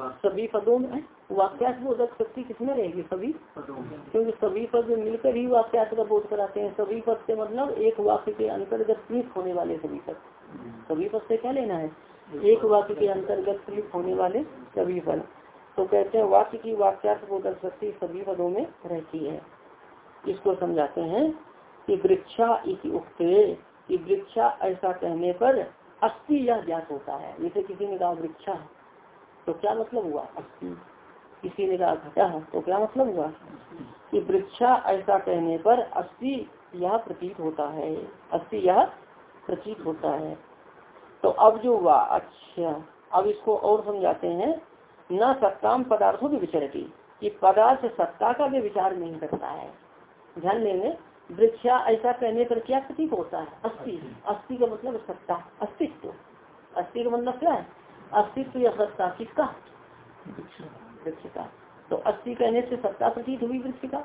सभी पदों में? वाक्यार्थ बोधक शक्ति किसमें रहेगी? सभी? क्योंकि सभी पद मिलकर ही वाक्यार्थ का बोध कराते हैं। सभी पद से मतलब एक वाक्य के अंतर्गत प्रयुक्त होने वाले सभी पद। सभी पद से क्या लेना है? एक वाक्य के अंतर्गत प्रयुक्त होने वाले सभी पद। तो कहते हैं, वाक्य की वाक्यार्थ बोधक शक्ति सभी पदों में रहती है। इसको समझाते हैं कि वृक्षा इति उक्ते। कि वृक्षा ऐसा कहने पर अस्थि यह ज्ञात होता है। जैसे किसी ने कहा वृक्षा तो क्या मतलब हुआ? अस्थि। किसी ने कहा घटा तो क्या मतलब हुआ? कि वृक्षा ऐसा कहने पर अस्थि यह प्रतीत होता है। अस्थि यह प्रतीत होता है। तो अब जो हुआ अच्छा अब इसको और समझाते हैं। न सत्ताम पदार्थों की विचरती, कि पदार्थ सत्ता का भी विचार नहीं करता है। ध्यान देंगे। वृक्षा ऐसा कहने पर क्या प्रतीक होता है। अस्थि अस्थि का मतलब सत्ता। अस्तित्व। अस्थि का मतलब क्या है? अस्तित्व या सत्ता? किसका? वृक्ष का। तो अस्थि कहने से सत्ता प्रतीत हुई वृक्ष का।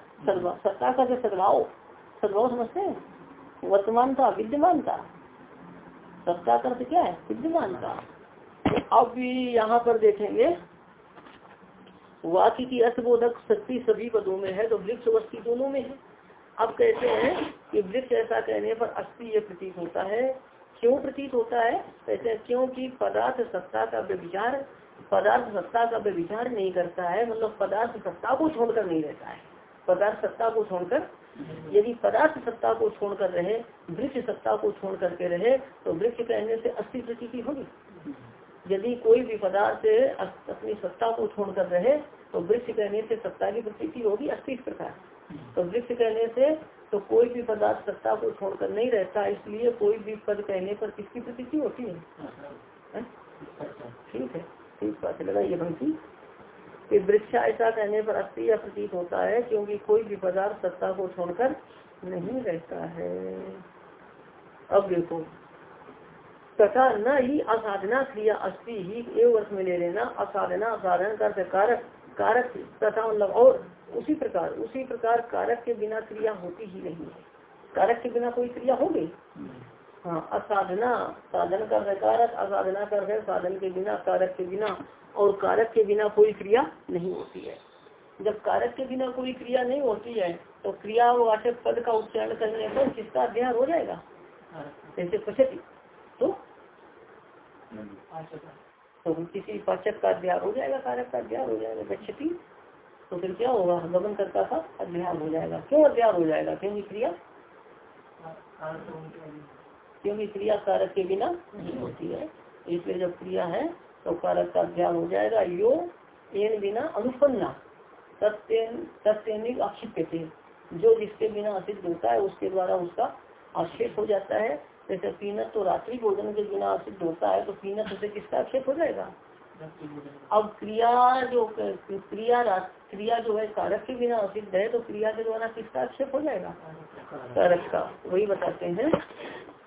सत्ता का जो सदभाव। सदभाव समझते हैं? वर्तमान का विद्यमान विद्यमानता सत्ता का अर्थ क्या है? विद्यमान का। अब यहाँ पर देखेंगे। वाक्य की अर्थबोधक शक्ति सभी पदों में है तो वृक्ष वस्ती दोनों में है। अब कहते हैं कि वृक्ष ऐसा कहने पर अस्थि ये प्रतीत होता है। क्यों प्रतीत होता है? कहते हैं, क्योंकि पदार्थ सत्ता का व्यविचार पदार्थ सत्ता का व्यविचार नहीं करता है। मतलब पदार्थ सत्ता को छोड़कर नहीं रहता है। पदार्थ सत्ता को छोड़कर, यदि पदार्थ सत्ता को छोड़कर रहे, वृक्ष सत्ता को छोड़ करके रहे तो वृक्ष कहने से अस्थि प्रती होगी। यदि कोई भी पदार्थ अपनी सत्ता को छोड़कर रहे तो वृक्ष कहने से सत्ता की प्रती होगी अस्थि प्रकार। तो वृक्ष कहने से तो कोई भी पदार्थ सत्ता को छोड़कर नहीं रहता, इसलिए कोई भी पद कहने पर किसकी प्रती होती है? ठीक है, ठीक बात लगा ये पंक्ति। कि वृक्ष ऐसा कहने पर अस्थि या प्रतीत होता है क्योंकि कोई भी पदार्थ सत्ता को छोड़कर नहीं रहता है। अब देखो, तथा न ही असाधना क्रिया अस्थि ही एक वर्ष में ले लेना असाधना, असाधन कर कारक। कारक तथा मतलब और उसी प्रकार उसी प्रकार कारक के बिना क्रिया होती ही नहीं है। कारक के बिना कोई क्रिया होगी हाँ असाधना साधन कर कारक असाधना कर है साधन के बिना कारक के बिना और कारक के बिना कोई क्रिया नहीं होती है। जब कारक के बिना कोई क्रिया नहीं होती है तो क्रिया वाचक पद का उच्चारण करने पर किसका अध्ययन हो जाएगा? जैसे पचती तो? तो किसी पाचक का अध्ययन हो जाएगा, कारक का अध्ययन हो जाएगा, गच्छती। तो फिर क्या होगा? गमन करता था अध्यान हो जाएगा। क्यों अध्यान हो जाएगा? क्योंकि क्रिया? क्योंकि क्रिया कारक के बिना नहीं होती है? इसलिए जब क्रिया है तो कारक का अध्यान हो जाएगा। यो एन बिना अनुपन्ना तत्निक आक्षेप थे जो जिसके बिना असिद्ध होता है, उसके द्वारा उसका आक्षेप हो जाता है। जैसे पीनत तो रात्रि भोजन के बिना सिद्ध होता है तो पीनत से किसका आक्षेप हो जाएगा? अब क्रिया जो क्रिया क्रिया जो है कारक के बिना असिद्ध है तो क्रिया के द्वारा किसका आक्षेप हो जाएगा? कारक का, वही बताते हैं।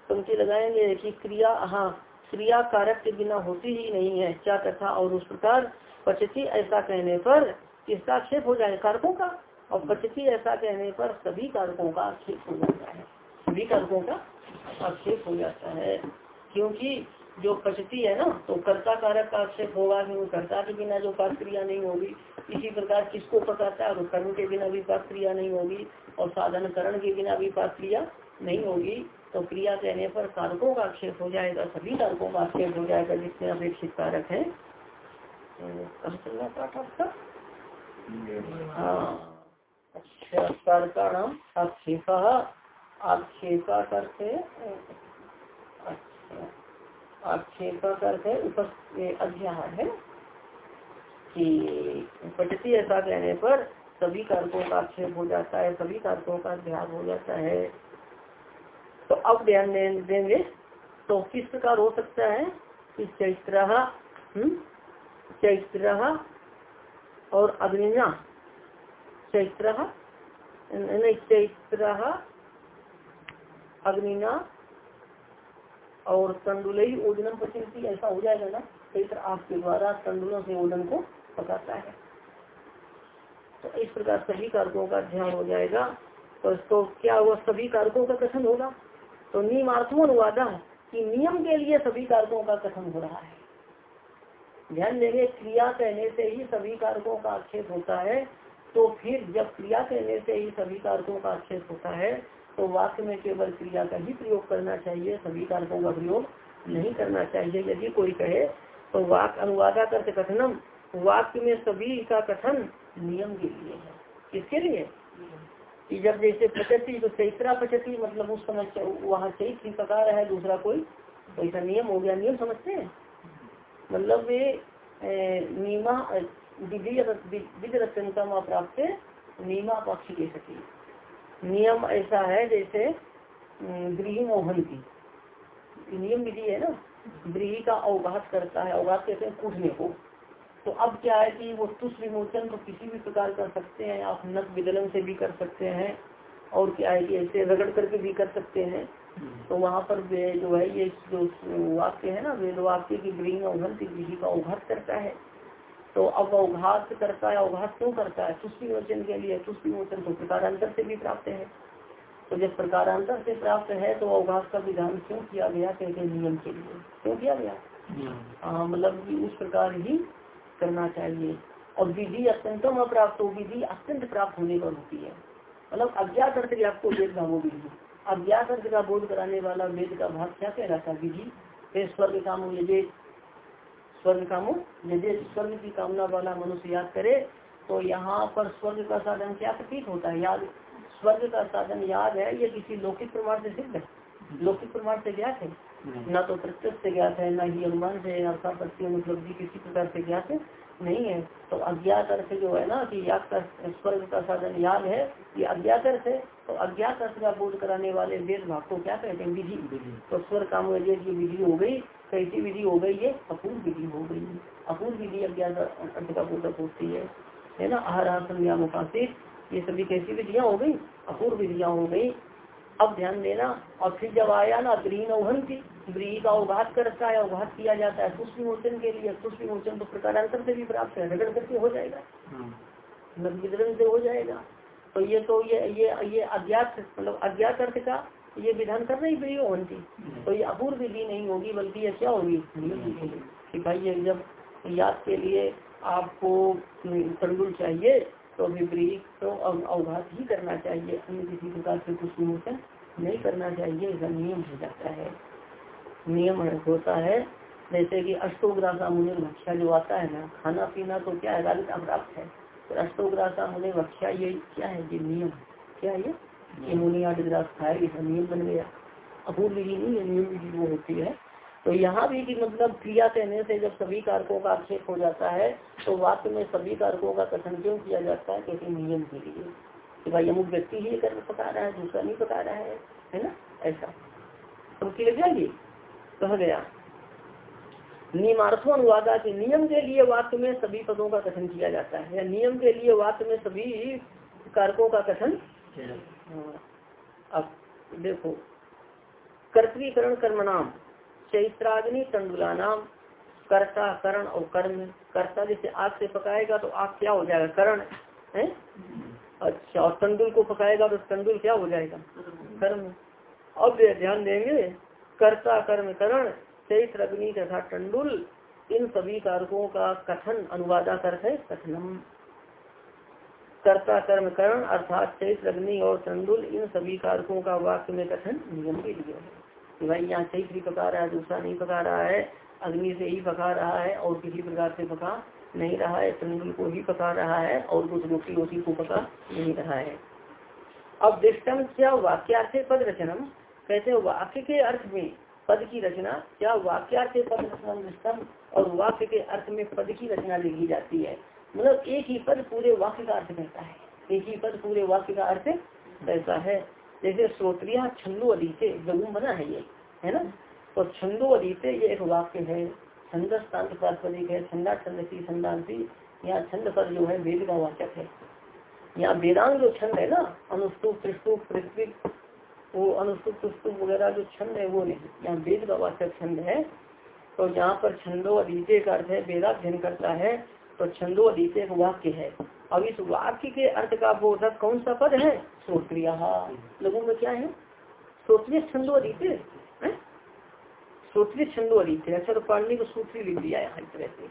पंक्ति लगाएँगे कि क्रिया हाँ क्रिया कारक के बिना होती ही नहीं है, क्या कथा और उस प्रकार पचती ऐसा कहने पर किसका आक्षेप हो जाए? कारकों का। और पचती ऐसा कहने पर सभी कारकों का आक्षेप हो जाता है। सभी कारकों का आक्षेप हो जाता है। क्योंकि जो पचती है ना तो कर्ता कारक का आक्षेप होगा क्योंकि कर्ता के बिना जो पाक क्रिया नहीं होगी इसी प्रकार किसको पकाता है? और कर्म के बिना भी पाक क्रिया नहीं होगी और साधन करण के बिना भी पाक क्रिया नहीं होगी। तो क्रिया कहने पर कारकों का आक्षेप हो जाएगा सभी कारकों का आक्षेप हो जाएगा जितने अपेक्षित कारक है। आपका हाँ। अच्छा कारकाणाम आक्षेप आक्षेपा करते अच्छा आक्षेपा करते अध्याय है कि पचती ऐसा कहने पर सभी कारकों का आक्षेप हो जाता है सभी कारकों का अध्याय हो जाता है। तो अब ध्यान देंगे तो किस प्रकार हो सकता है? कि चैत्र हम्म, चैत्र और अग्निना चैत्र नहीं चैत्र अग्निना और तंडुलई ओजनम पचिंती ऐसा हो जाएगा ना? चैत्र आपके द्वारा तंडुलों से ओजन को पकाता है। तो इस प्रकार सभी कारकों का ध्यान हो जाएगा। तो इसको क्या हुआ? सभी कारकों का कथन होगा। तो नियमार्थो अनुवाद कि नियम के लिए सभी कारकों का कथन हो रहा है। ध्यान देंगे, क्रिया कहने से ही सभी कारकों का आक्षेप होता है। तो फिर जब क्रिया कहने से ही सभी कारकों का आक्षेप होता है तो वाक्य में केवल क्रिया का ही प्रयोग करना चाहिए, सभी कारकों का प्रयोग नहीं करना चाहिए। यदि कोई कहे तो वाक अनुवादा कर कथनम, वाक्य में सभी का कथन नियम के लिए है। किसके लिए? कि जब जैसे पचती तो चैत्रा पचती मतलब उस समय वहाँ चैत्र प्रकार है, दूसरा कोई ऐसा नियम हो गया। नियम समझते हैं? मतलब वे नीमा, विधि विधि रचनता प्राप्त नीमा पक्षी के सकी। नियम ऐसा है जैसे गृह मोहन की। नियम विधि है ना? गृह का अवघात करता है, अवघात कहते हैं कूटने को। तो अब क्या है कि वो तुष विमोचन तो किसी भी प्रकार कर सकते हैं, आप नक विदलन से भी कर सकते हैं, और क्या है कि ऐसे रगड़ करके भी कर सकते हैं। तो वहाँ पर जो है, ये जो वाक्य है ना वेद वाक्य की ग्रीन अवघन किसी का अवघात करता है। तो अब अवघात करता है अवघात क्यों करता है? तुष्टि मोचन के लिए तुष्टि मोचन तो प्रकारांतर से भी प्राप्त है। तो जब प्रकारांतर से प्राप्त है तो अवघात का विधान क्यों किया गया कहते नियम के लिए? क्यों किया गया? हाँ मतलब उस प्रकार ही करना चाहिए। और विधि अत्यंतम अप्राप्त हो विधि अत्यंत प्राप्त होने पर होती है। मतलब अज्ञात अर्थ आपको वेद का वो विधि अज्ञात अर्थ का बोध कराने वाला वेद का भाग क्या कह रहा था विधि स्वर्ग कामो यदि स्वर्ग कामो यदि स्वर्ग की कामना वाला मनुष्य याद करे तो यहाँ पर स्वर्ग का साधन क्या प्रतीक होता है? याद स्वर्ग का साधन याद है ये किसी लौकिक प्रमाण से सिद्ध है? लौकिक प्रमाण से ज्ञात है? न तो प्रत्यक्ष से ज्ञात है न ही अनुमान से अर्थात उपलब्धि किसी प्रकार से ज्ञात नहीं है। तो अज्ञात अर्थ जो है ना कि याद का स्वर्ग का साधन याद है ये अज्ञात अर्थ है तो अज्ञात अर्थ का बोध कराने वाले वेद भाग को क्या कहते हैं? विधि। तो स्वर काम की विधि हो गई कैसी विधि हो गई? ये अपूर्व विधि हो गई। अपूर्व विधि अज्ञात अर्थ का बोधक होती है। है ना? आहार संज्ञा मुखासित ये सभी कैसी विधियाँ हो गई? अपूर्व विधियाँ हो गई। अब ध्यान देना और फिर जब आया ना ग्रीन अवहन की ब्री का अवघात करता है अवघात किया जाता है। पुष्प विमोचन के लिए पुष्प विमोचन तो प्रकारांतर से भी प्राप्त है। रगड़ करके हो जाएगा। वितरण से हो जाएगा। तो ये तो ये ये ये अज्ञात मतलब अज्ञात अर्थ का ये विधान कर रही ब्री ओहन की तो ये अपूर्व विधि नहीं होगी बल्कि ये क्या होगी। कि भाई ये जब याद के लिए आपको तंडुल चाहिए तो विपरीत तो अवघात ही करना चाहिए। अन्य किसी प्रकार से कुछ विमोचन नहीं करना चाहिए। इसका नियम हो जाता है। नियम होता है जैसे कि अष्टोग्रासा मुनि भक्षा जो आता है ना खाना पीना तो क्या है राजत अप्राप्त है। तो अष्टोग्रासा मुनि भक्षा ये क्या है ये नियम क्या है ये? मुनि आठ ग्रास खाए इसका नियम बन गया। अपूर्व विधि नहीं है नियम विधि वो होती है। तो यहाँ भी कि मतलब क्रिया कहने से जब सभी कारकों का आक्षेप हो जाता है तो वाक्य में सभी कारकों का कथन क्यों किया जाता है? क्योंकि नियम के लिए। कि भाई अमुक व्यक्ति ही कर्म पका रहा है दूसरा नहीं पका रहा है है ना? ऐसा। समझ लग जाएगी कहा गया। नियमार्थो अनुवादा के नियम के लिए वाक्य में सभी पदों का कथन किया जाता है या नियम के लिए वाक्य में सभी कारकों का कथन हाँ। अब देखो कर्तवीकरण कर्म नाम चैत्राग्नि तंडुला नाम कर्ता करण और कर्म। कर्ता जैसे आग से पकाएगा तो आग क्या हो जाएगा? करण है? अच्छा और तंडुल को पकाएगा तो तंडुल क्या हो जाएगा? कर्म। अब ध्यान देंगे कर्ता, कर्म, करण, चैत्र, अग्नि तथा टंडुल, इन सभी कारकों का कथन अनुवादा कर है, कथनम। कर्ता, कर्म, करण अर्थात चैत्र, अग्नि और टंडुल, इन सभी कारकों का वाक्य में कथन नियम के लिए है। कि भाई यहाँ चैत्र ही पका रहा है, दूसरा नहीं पका रहा है, अग्नि से ही पका रहा है और किसी प्रकार से पका नहीं रहा है, टंडुल को ही पका रहा है और कुछ रोटी रोटी को पका नहीं रहा है। अब दृष्टम क्या वाक्यार्थ पद रचनम? कहते हैं वाक्य के अर्थ में पद की रचना क्या वाक्यार्थ पद रचना और वाक्य के अर्थ में पद की रचना लिखी जाती है। मतलब एक ही पद पूरे वाक्य का अर्थ कहता है। एक ही पद पूरे वाक्य का अर्थ कहता है। जैसे श्रोत्रिया छंदो अधीते लघु बना है ये, है ना? तो छंदो अधीते ये एक वाक्य है। छंद प्रास्पदिक है, छंदा छंदी छंदांति यहाँ छंद पर जो है वेद का वाचक है। यहाँ वेदांग जो छंद है ना अनुष्टुप त्रिष्टुप पृथ्वी वो अनुष्टुप स्तुप वगैरह जो छंद है, वो नहीं। यहाँ वेद का वाचक छंद है। तो यहाँ पर छंदो अधीते का अर्थ है, वेदाध्ययन करता है तो छंदो अधीते एक वाक्य है। अब इस वाक्य के अर्थ का बोधक कौन सा पद है? श्रोत्रिया। लोगों में क्या है? श्रोत्रिय छंदो अधीते श्रोत्रिय छंदो अधीते। अच्छा तो पाणनी को सूत्री लिख दिया है हर तरह से।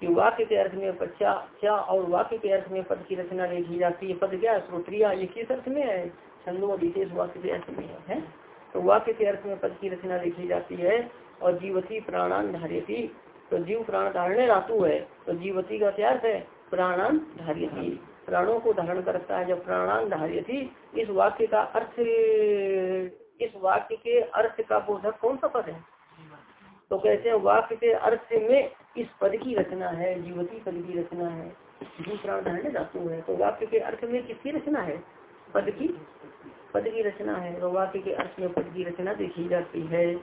कि वाक्य के अर्थ में बच्चा क्या और वाक्य के अर्थ में पद की रचना लिखी जाती है। पद क्या श्रोत्रिया। ये किस अर्थ में है? छंदो विशेष वाक्य के अर्थ में, है? तो वाक्य के अर्थ में पद की रचना लिखी जाती है और जीवती प्राणान धार्यती। तो जीव प्राण धारणे धातु है तो जीवती का क्या अर्थ है? प्राणान धार्यती। प्राणों को धारण करता है जब प्राणान धार्यती। इस वाक्य का अर्थ, इस वाक्य के अर्थ का बोधक कौन सा पद है? तो कहते हैं वाक्य के अर्थ में इस पद की रचना है, जीवती पद की रचना है। जीव प्राण धारण धातु है। तो वाक्य के अर्थ में किसकी रचना है? पद की पद की रचना है। तो वाक्य के अर्थ में पद की रचना देखी जाती है।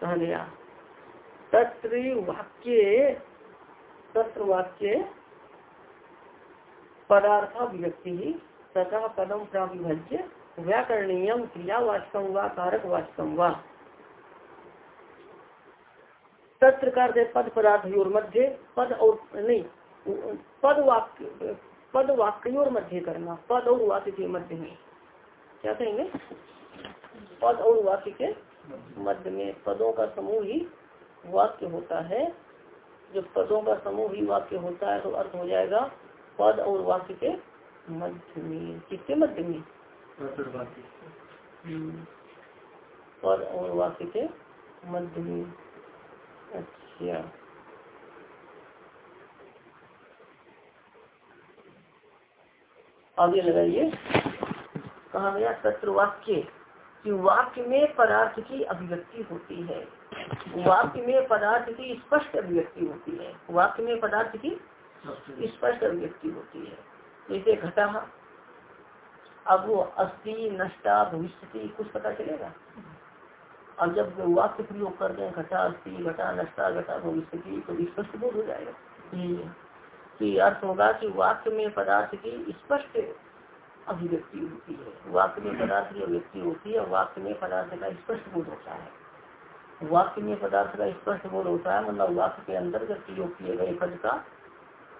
कहा गया, तत्र वाक्य तत्र वाक्य पदार्थाभिव्यक्ति तथा पदम प्राविभज्य, व्याकरणीय क्रियावाचकम व कारक वाचकम व। तत्र कार्य पद पदार्थ मध्य, पद और नहीं, पद वाक्य पद वाक्यों मध्य करना, पद और वाक्य के मध्य में। क्या कहेंगे? पद और वाक्य के मध्य में। पदों का समूह ही वाक्य होता है। जब पदों का समूह ही वाक्य होता है तो अर्थ हो जाएगा पद और वाक्य के मध्य में। किसके मध्य में। पद और वाक्य के मध्य में। अच्छा। आगे लगाइए। कहा गया सत्र वाक्य कि वाक्य में पदार्थ की अभिव्यक्ति होती है। वाक्य में पदार्थ की स्पष्ट अभिव्यक्ति होती है। वाक्य में पदार्थ की स्पष्ट अभिव्यक्ति होती है। जैसे घटा अब वो अस्थि, नष्टा, भविष्य कुछ पता चलेगा? अब जब वाक्य प्रयोग कर रहे हैं घटा अस्थि घटा नष्टा घटा भविष्य तो स्पष्ट बोध हो जाएगा। कि अर्थ होगा कि वाक्य में पदार्थ की स्पष्ट अभिव्यक्ति होती है। वाक्य में पदार्थ की अभिव्यक्ति होती है वाक्य में पदार्थ का स्पष्ट बोध होता है। वाक्य में पदार्थ का स्पष्ट बोध होता है मतलब वाक्य के अंतर्गत प्रयोग किए गए पद का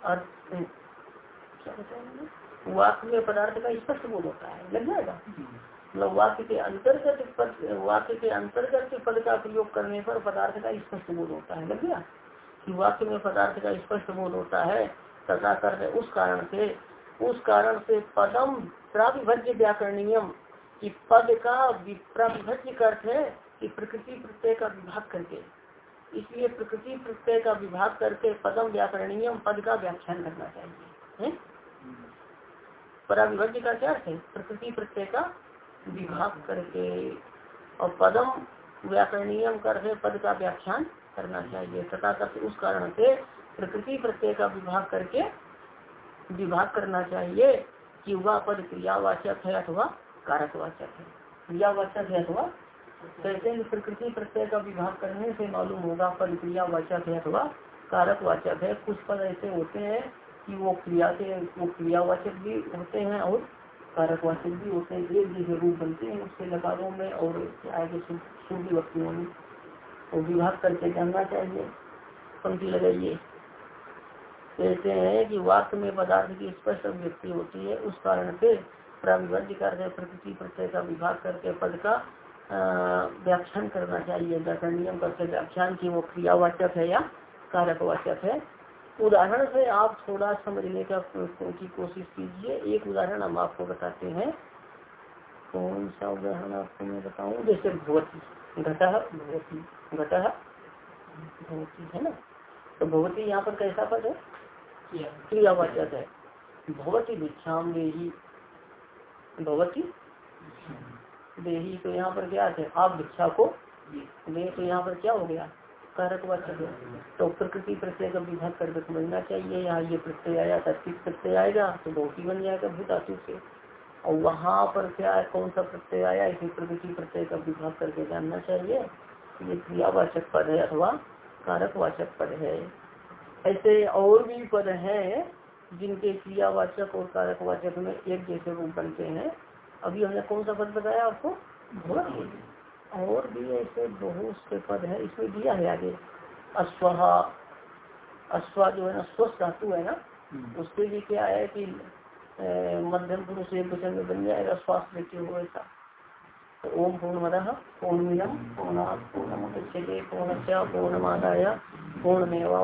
अर्थ क्या बताएँगे वाक्य में पदार्थ का स्पष्ट बोध होता है। लग जाएगा? मतलब वाक्य के अंतर्गत पद, वाक्य के अंतर्गत पद का प्रयोग करने पर पदार्थ का स्पष्ट बोध होता है। लग गया? कि वाक्य में पदार्थ का स्पष्ट बोध होता है तथा कर उस कारण से, उस कारण से पदम प्राविभज्य व्याकरणीयम कि पद का प्राविभज्य अर्थ है कि प्रकृति प्रत्यय का विभाग करके। इसलिए प्रकृति प्रत्यय का विभाग करके पदम व्याकरणीयम पद का व्याख्यान करना चाहिए पराविभज्य का क्या अर्थ है? प्रकृति प्रत्यय का विभाग करके। और पदम व्याकरणीयम कर पद का व्याख्यान करना चाहिए। तथा उस कारण से प्रकृति प्रत्यय का विभाग करके विभाग करना चाहिए कि वह पद क्रियावाचक है अथवा कारकवाचक है। क्रियावाचक है अथवा कहते हैं प्रकृति प्रत्यय का विभाग करने से मालूम होगा पद क्रिया वाचक है अथवा कारकवाचक है। कुछ पद ऐसे होते हैं कि वो क्रिया के, वो क्रियावाचक भी होते हैं और कारकवाचक भी होते हैं। एक जैसे रूप बनते हैं उसके लकारों में और आगे शुभ वक्तियों में। तो विभाग करके जानना चाहिए। पंक्ति लगाइए। कहते हैं कि वाक्य में पदार्थ की स्पष्ट अभिव्यक्ति होती है। उस कारण से प्राविभाज्य करके प्रकृति प्रत्यय का विभाग करके पद का व्याख्यान करना चाहिए। व्याकरण नियम करके व्याख्यान की वो क्रियावाचक है या कारकवाचक है। उदाहरण से आप थोड़ा समझने का की कोशिश कीजिए। एक उदाहरण हम आपको बताते हैं। कौन सा उदाहरण आपको मैं बताऊँ? जैसे भगवती। घट भगवती। घट भगवती है ना? तो भगवती यहाँ पर कैसा पद है? क्रियावाचक है भगवती भिक्षाम देही। भगवती देही तो यहाँ पर क्या है आप भिक्षा को दे तो यहाँ पर क्या हो गया? कारक वाचक है तो प्रकृति प्रत्यय का विभाग करके समझना चाहिए। यहाँ ये प्रत्यय आया, तत्विक प्रत्यय आएगा तो बहुत ही बन जाएगा भूत धातु से। और वहाँ पर क्या है कौन सा प्रत्यय आया? इसे प्रकृति प्रत्यय का विभाग करके जानना चाहिए ये क्रियावाचक पद है अथवा कारक वाचक पद है। ऐसे और भी पद हैं जिनके क्रियावाचक और कारक वाचक में एक जैसे रूप बनते हैं। अभी हमने कौन सा पद बताया आपको? और भी ऐसे बहुत से पद है इसमें दिया है आगे। अश्वा अश्वा जो है ना स्वस्थ धातु है ना? हम्म। उसके लिए क्या है कि मध्यम पुरुष एक वचन में बन जाएगा स्वास्थ्य व्यक्ति हो ऐसा। ओम पूर्ण मद पूर्णमिदम पूर्ण पूर्णमुदच्यते पूर्णस्य पूर्णमादाय पूर्णमेवा